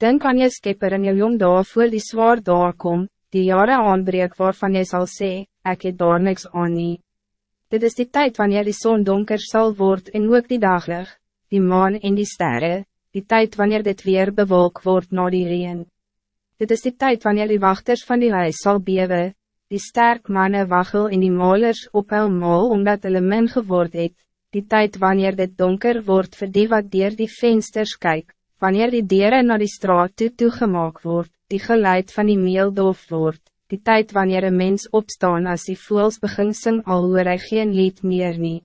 Denk aan je skepper en je jong daar voor die zwaar daar kom, die jaren aanbreek waarvan je zal sê, ek het daar niks aan nie. Dit is die tijd wanneer die zon donker zal worden en ook die daglig, die maan en die sterren, die tijd wanneer dit weer bewolk wordt na die reen. Dit is die tijd wanneer die wachters van die huis zal bewe, die sterk mannen wachel en die molers op hul mol omdat hulle min geword het, die tijd wanneer dit donker wordt voor die wat dier die vensters kyk, wanneer die dieren naar die straat toe toegemaak word, die geluid van die meel doof word, die tijd wanneer een mens opstaan als die voels begin sing al hoor hy geen lied meer nie.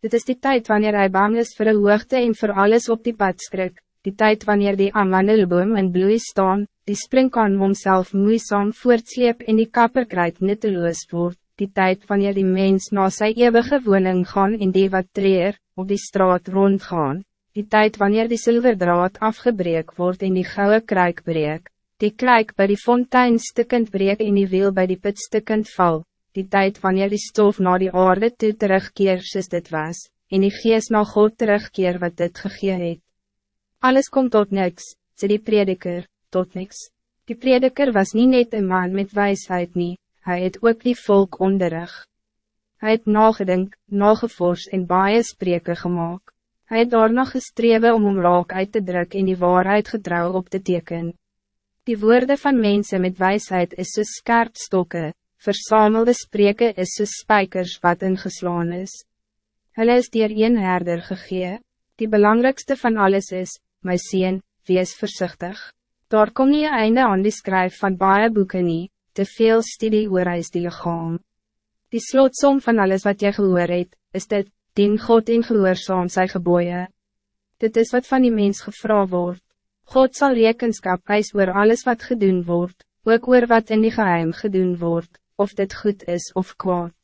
Dit is die tijd wanneer hij bang is voor de hoogte en voor alles op die pad skrik, die tijd wanneer die amandelboom in bloei staan, die springkan homself moeisam voortsleep en die kapperkruid nutteloos word, die tijd wanneer die mens na sy eeuwige woning gaan en die wat treer, op die straat rondgaan, die tijd wanneer die zilverdraad afgebreek wordt en die gouden kruik breek, die kruik bij die fontein stukkend breek en die wiel bij die put stukkend val, die tijd wanneer die stof naar die aarde toe terugkeer soos dit was, en die geest na God terugkeer wat dit gegee het. Alles komt tot niks, sê die prediker, tot niks. Die prediker was niet net een man met wijsheid nie, hij het ook die volk onderrig. Hij het nagedink, nagevors en baie spreke gemaakt. Hij het daarna gestrewe om om raak uit te druk en die waarheid getrouw op te teken. Die woorden van mensen met wijsheid is soos skerp stokke, versamelde spreke is soos spijkers wat ingeslaan is. Hulle is dier een herder gegee, die belangrijkste van alles is, my sien, wees voorzichtig. Daar kom nie einde aan die skryf van baie boeken nie, te veel studie oor is die lichaam. Die slotsom van alles wat jy gehoor het, is dit, dien God en gehoorzaam sy geboeie. Dit is wat van die mens gevra word. God zal rekenskap eis oor alles wat gedoen wordt, ook oor wat in die geheim gedoen wordt, of dit goed is of kwaad.